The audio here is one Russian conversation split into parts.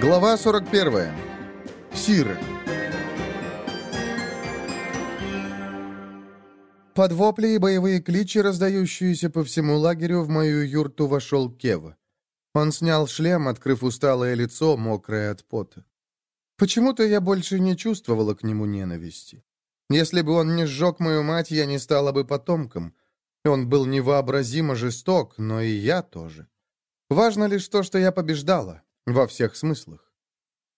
Глава 41. Сира. Под вопли и боевые кличи, раздающиеся по всему лагерю, в мою юрту вошел Кева. Он снял шлем, открыв усталое лицо, мокрое от пота. Почему-то я больше не чувствовала к нему ненависти. Если бы он не сжег мою мать, я не стала бы потомком. Он был невообразимо жесток, но и я тоже. Важно лишь то, что я побеждала. Во всех смыслах.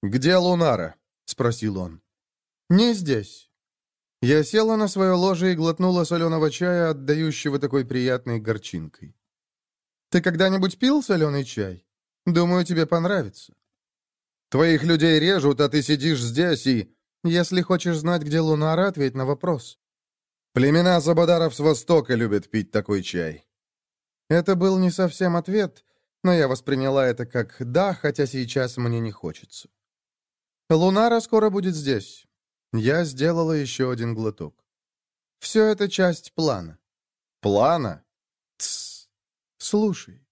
«Где Лунара?» — спросил он. «Не здесь». Я села на свое ложе и глотнула соленого чая, отдающего такой приятной горчинкой. «Ты когда-нибудь пил соленый чай? Думаю, тебе понравится». «Твоих людей режут, а ты сидишь здесь и...» «Если хочешь знать, где Лунара, ответь на вопрос». «Племена Забадаров с Востока любят пить такой чай». Это был не совсем ответ, но я восприняла это как «да», хотя сейчас мне не хочется. «Лунара скоро будет здесь». Я сделала еще один глоток. «Все это часть плана». «Плана?» «Тссс. Слушай».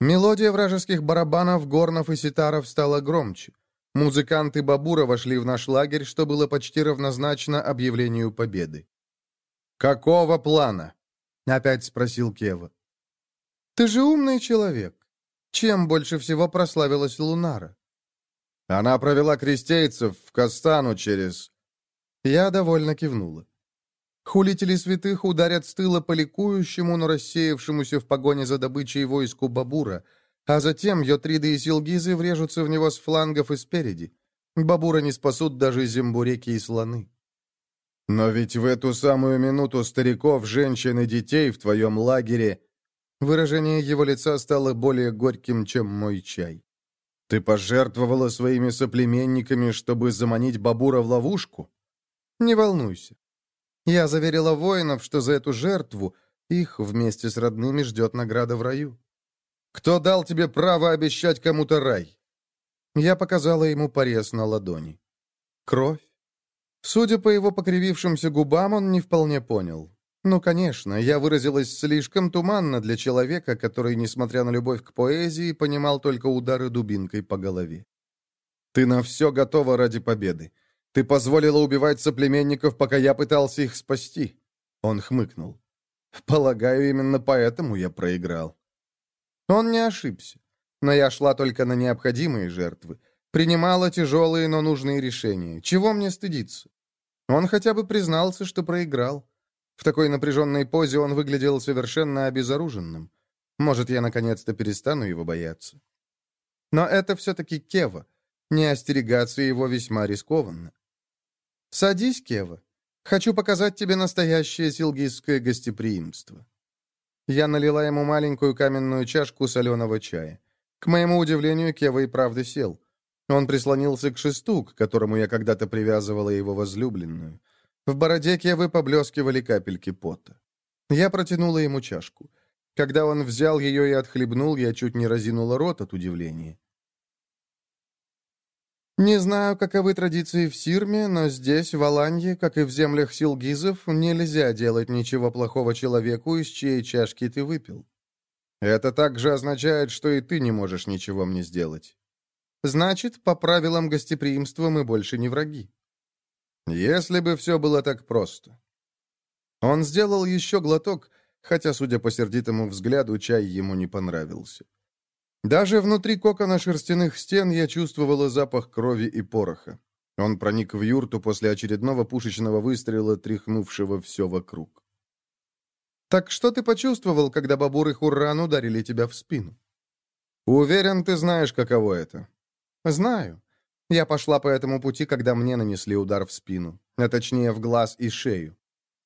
Мелодия вражеских барабанов, горнов и ситаров стала громче. Музыканты Бабура вошли в наш лагерь, что было почти равнозначно объявлению победы. «Какого плана?» — опять спросил Кева. Ты же умный человек. Чем больше всего прославилась Лунара? Она провела крестейцев в Кастану через... Я довольно кивнула. Хулители святых ударят с тыла по ликующему, но рассеявшемуся в погоне за добычей войску Бабура, а затем Йотриды и Силгизы врежутся в него с флангов и спереди. Бабура не спасут даже зембуреки и слоны. Но ведь в эту самую минуту стариков, женщин и детей в твоем лагере Выражение его лица стало более горьким, чем мой чай. «Ты пожертвовала своими соплеменниками, чтобы заманить Бабура в ловушку?» «Не волнуйся. Я заверила воинов, что за эту жертву их вместе с родными ждет награда в раю». «Кто дал тебе право обещать кому-то рай?» Я показала ему порез на ладони. «Кровь?» Судя по его покривившимся губам, он не вполне понял. Ну, конечно, я выразилась слишком туманно для человека, который, несмотря на любовь к поэзии, понимал только удары дубинкой по голове. «Ты на все готова ради победы. Ты позволила убивать соплеменников, пока я пытался их спасти». Он хмыкнул. «Полагаю, именно поэтому я проиграл». Он не ошибся. Но я шла только на необходимые жертвы. Принимала тяжелые, но нужные решения. Чего мне стыдиться? Он хотя бы признался, что проиграл. В такой напряженной позе он выглядел совершенно обезоруженным. Может, я наконец-то перестану его бояться. Но это все-таки Кева. Не остерегаться его весьма рискованно. «Садись, Кева. Хочу показать тебе настоящее силгизское гостеприимство». Я налила ему маленькую каменную чашку соленого чая. К моему удивлению, Кева и правда сел. Он прислонился к шесту, к которому я когда-то привязывала его возлюбленную. В бороде Кевы поблескивали капельки пота. Я протянула ему чашку. Когда он взял ее и отхлебнул, я чуть не разинула рот от удивления. Не знаю, каковы традиции в Сирме, но здесь, в Аланье, как и в землях силгизов, нельзя делать ничего плохого человеку, из чьей чашки ты выпил. Это также означает, что и ты не можешь ничего мне сделать. Значит, по правилам гостеприимства мы больше не враги. Если бы все было так просто. Он сделал еще глоток, хотя, судя по сердитому взгляду, чай ему не понравился. Даже внутри кокона шерстяных стен я чувствовала запах крови и пороха. Он проник в юрту после очередного пушечного выстрела, тряхнувшего все вокруг. «Так что ты почувствовал, когда Бабур и Хурран ударили тебя в спину?» «Уверен, ты знаешь, каково это». «Знаю. Я пошла по этому пути, когда мне нанесли удар в спину, а точнее в глаз и шею.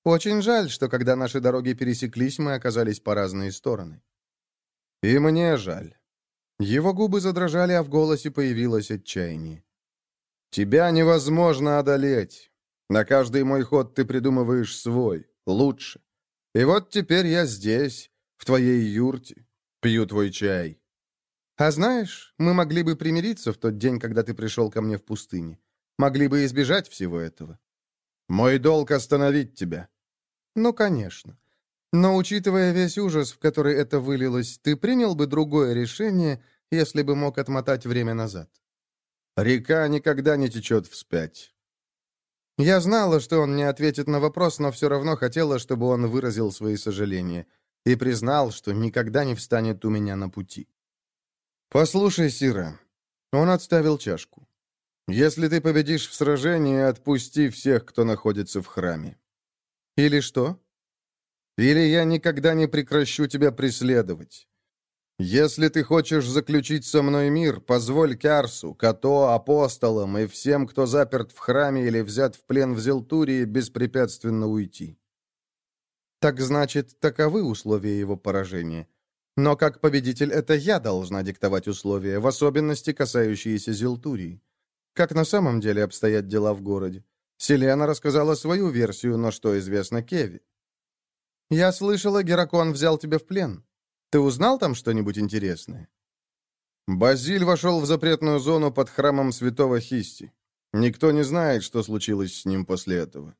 Очень жаль, что когда наши дороги пересеклись, мы оказались по разные стороны. И мне жаль. Его губы задрожали, а в голосе появилось отчаяние. «Тебя невозможно одолеть. На каждый мой ход ты придумываешь свой, лучше. И вот теперь я здесь, в твоей юрте, пью твой чай. А знаешь, мы могли бы примириться в тот день, когда ты пришел ко мне в пустыне. Могли бы избежать всего этого. Мой долг остановить тебя. Ну, конечно. Но учитывая весь ужас, в который это вылилось, ты принял бы другое решение, если бы мог отмотать время назад. Река никогда не течет вспять. Я знала, что он не ответит на вопрос, но все равно хотела, чтобы он выразил свои сожаления и признал, что никогда не встанет у меня на пути. «Послушай, Сира». Он отставил чашку. «Если ты победишь в сражении, отпусти всех, кто находится в храме». «Или что?» «Или я никогда не прекращу тебя преследовать. «Если ты хочешь заключить со мной мир, позволь Кярсу, Като, апостолам и всем, кто заперт в храме или взят в плен в Зелтурии, беспрепятственно уйти». Так значит, таковы условия его поражения. Но как победитель это я должна диктовать условия, в особенности касающиеся Зелтурии. Как на самом деле обстоят дела в городе? Селена рассказала свою версию, но что известно Кеви? «Я слышала, Геракон взял тебя в плен», ты узнал там что-нибудь интересное?» Базиль вошел в запретную зону под храмом святого Хисти. Никто не знает, что случилось с ним после этого.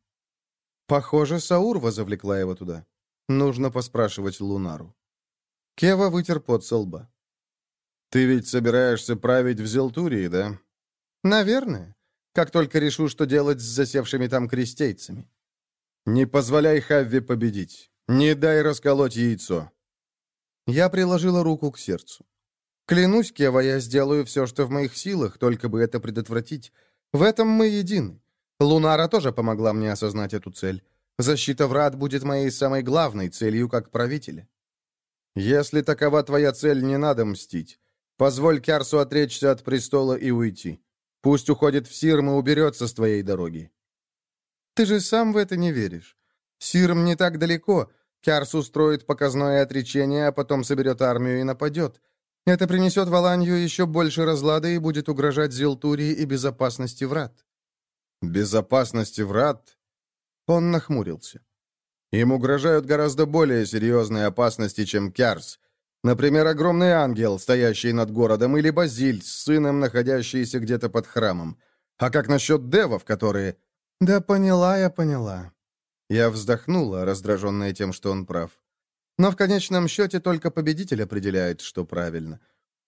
Похоже, Саурва завлекла его туда. Нужно поспрашивать Лунару. Кева вытер пот со лба. «Ты ведь собираешься править в Зелтурии, да?» «Наверное. Как только решу, что делать с засевшими там крестейцами». «Не позволяй Хавве победить. Не дай расколоть яйцо. Я приложила руку к сердцу. Клянусь, Кева, я сделаю все, что в моих силах, только бы это предотвратить. В этом мы едины. Лунара тоже помогла мне осознать эту цель. Защита врат будет моей самой главной целью как правителя. Если такова твоя цель, не надо мстить. Позволь Кярсу отречься от престола и уйти. Пусть уходит в Сирм и уберется с твоей дороги. Ты же сам в это не веришь. Сирм не так далеко, Кярс устроит показное отречение, а потом соберет армию и нападет. Это принесет Валанью еще больше разлада и будет угрожать Зилтурии и безопасности врат». «Безопасности врат?» Он нахмурился. «Им угрожают гораздо более серьезные опасности, чем Кярс. Например, огромный ангел, стоящий над городом, или Базиль с сыном, находящийся где-то под храмом. А как насчет девов, которые...» «Да поняла я, поняла. Я вздохнула, раздраженная тем, что он прав. Но в конечном счете только победитель определяет, что правильно.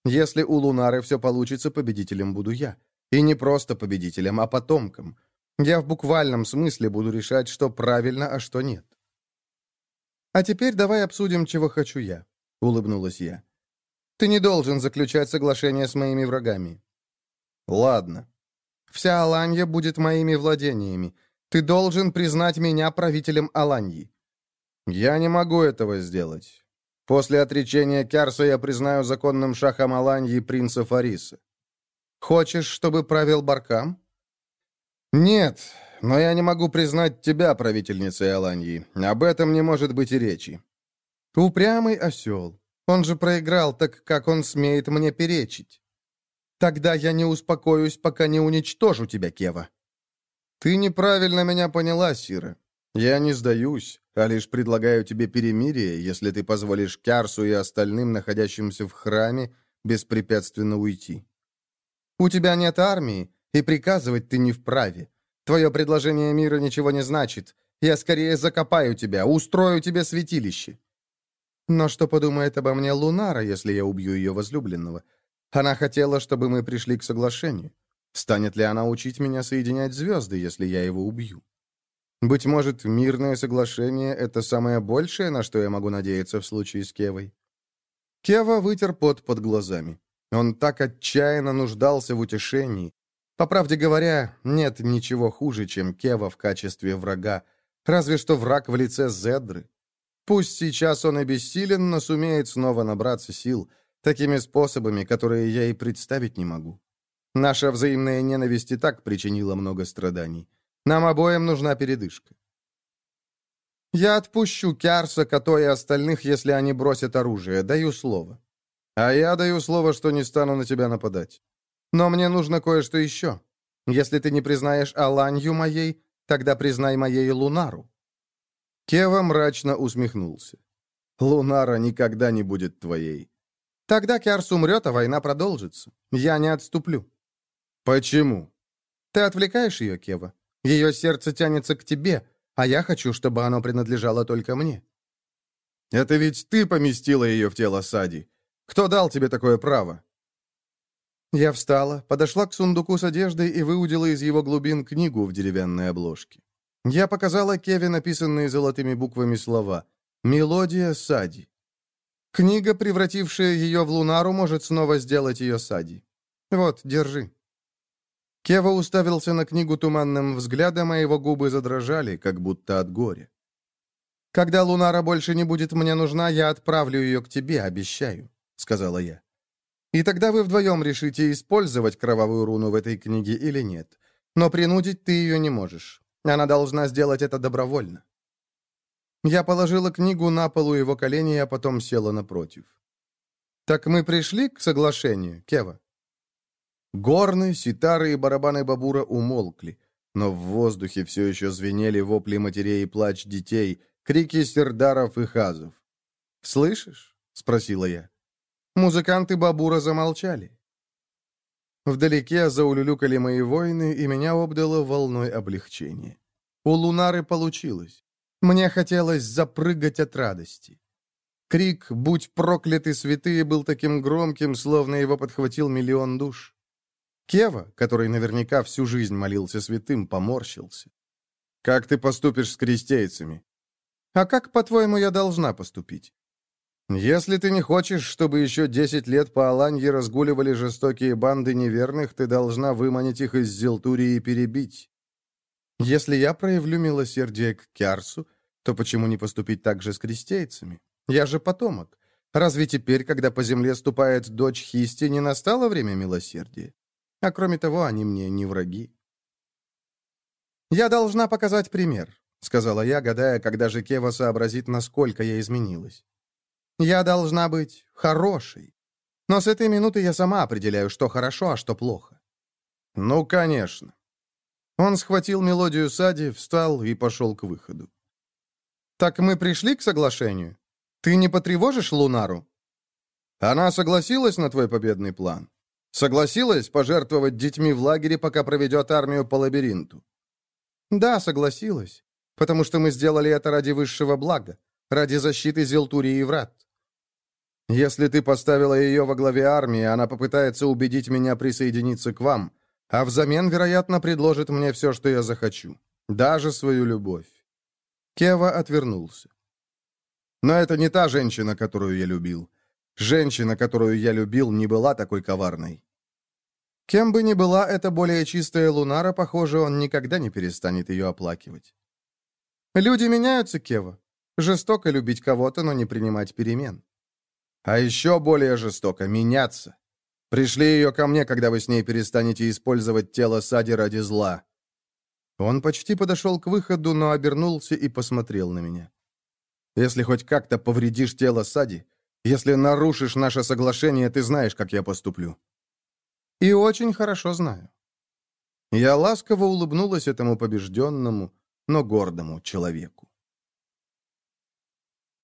Если у Лунары все получится, победителем буду я. И не просто победителем, а потомком. Я в буквальном смысле буду решать, что правильно, а что нет. «А теперь давай обсудим, чего хочу я», — улыбнулась я. «Ты не должен заключать соглашение с моими врагами». «Ладно. Вся Аланья будет моими владениями. Ты должен признать меня правителем Аланьи». «Я не могу этого сделать. После отречения Кярса я признаю законным шахом Аланьи принца Фариса». «Хочешь, чтобы правил Баркам?» «Нет, но я не могу признать тебя правительницей Аланьи. Об этом не может быть и речи». «Упрямый осел. Он же проиграл, так как он смеет мне перечить?» «Тогда я не успокоюсь, пока не уничтожу тебя, Кева». «Ты неправильно меня поняла, Сира. Я не сдаюсь, а лишь предлагаю тебе перемирие, если ты позволишь Кярсу и остальным, находящимся в храме, беспрепятственно уйти. У тебя нет армии, и приказывать ты не вправе. Твое предложение мира ничего не значит. Я скорее закопаю тебя, устрою тебе святилище». Но что подумает обо мне Лунара, если я убью ее возлюбленного? Она хотела, чтобы мы пришли к соглашению. Станет ли она учить меня соединять звезды, если я его убью? Быть может, мирное соглашение — это самое большее, на что я могу надеяться в случае с Кевой? Кева вытер пот под глазами. Он так отчаянно нуждался в утешении. По правде говоря, нет ничего хуже, чем Кева в качестве врага, разве что враг в лице Зедры. Пусть сейчас он и бессилен, но сумеет снова набраться сил, такими способами, которые я и представить не могу. Наша взаимная ненависть и так причинила много страданий. Нам обоим нужна передышка. Я отпущу Кярса, Като и остальных, если они бросят оружие, даю слово. А я даю слово, что не стану на тебя нападать. Но мне нужно кое-что еще. Если ты не признаешь Аланью моей, тогда признай моей Лунару». Кева мрачно усмехнулся. «Лунара никогда не будет твоей. Тогда Кярс умрет, а война продолжится. Я не отступлю». «Почему?» «Ты отвлекаешь ее, Кева. Ее сердце тянется к тебе, а я хочу, чтобы оно принадлежало только мне». «Это ведь ты поместила ее в тело Сади. Кто дал тебе такое право?» Я встала, подошла к сундуку с одеждой и выудила из его глубин книгу в деревянной обложке. Я показала Кеве написанные золотыми буквами слова «Мелодия Сади». Книга, превратившая ее в Лунару, может снова сделать ее Сади. Вот, держи. Кева уставился на книгу туманным взглядом, а его губы задрожали, как будто от горя. «Когда Лунара больше не будет мне нужна, я отправлю ее к тебе, обещаю», — сказала я. «И тогда вы вдвоем решите, использовать кровавую руну в этой книге или нет. Но принудить ты ее не можешь. Она должна сделать это добровольно». Я положила книгу на полу его коленей, а потом села напротив. «Так мы пришли к соглашению, Кева?» Горны, ситары и барабаны бабура умолкли, но в воздухе все еще звенели вопли матерей и плач детей, крики сердаров и хазов. «Слышишь?» — спросила я. Музыканты бабура замолчали. Вдалеке заулюлюкали мои воины, и меня обдало волной облегчения. У Лунары получилось. Мне хотелось запрыгать от радости. Крик «Будь прокляты святые!» был таким громким, словно его подхватил миллион душ. Кева, который наверняка всю жизнь молился святым, поморщился. «Как ты поступишь с крестейцами?» «А как, по-твоему, я должна поступить?» «Если ты не хочешь, чтобы еще десять лет по Аланье разгуливали жестокие банды неверных, ты должна выманить их из Зелтурии и перебить. Если я проявлю милосердие к Кярсу, то почему не поступить так же с крестейцами? Я же потомок. Разве теперь, когда по земле ступает дочь Хисти, не настало время милосердия? А кроме того, они мне не враги. «Я должна показать пример», — сказала я, гадая, когда же Кева сообразит, насколько я изменилась. «Я должна быть хорошей. Но с этой минуты я сама определяю, что хорошо, а что плохо». «Ну, конечно. Он схватил мелодию Сади, встал и пошел к выходу. «Так мы пришли к соглашению? Ты не потревожишь Лунару?» «Она согласилась на твой победный план? Согласилась пожертвовать детьми в лагере, пока проведет армию по лабиринту?» «Да, согласилась, потому что мы сделали это ради высшего блага, ради защиты Зелтурии и врат». «Если ты поставила ее во главе армии, она попытается убедить меня присоединиться к вам, а взамен, вероятно, предложит мне все, что я захочу. Даже свою любовь. Кева отвернулся. Но это не та женщина, которую я любил. Женщина, которую я любил, не была такой коварной. Кем бы ни была эта более чистая Лунара, похоже, он никогда не перестанет ее оплакивать. Люди меняются, Кева. Жестоко любить кого-то, но не принимать перемен. А еще более жестоко меняться. Пришли ее ко мне, когда вы с ней перестанете использовать тело Сади ради зла». Он почти подошел к выходу, но обернулся и посмотрел на меня. «Если хоть как-то повредишь тело Сади, если нарушишь наше соглашение, ты знаешь, как я поступлю». «И очень хорошо знаю». Я ласково улыбнулась этому побежденному, но гордому человеку.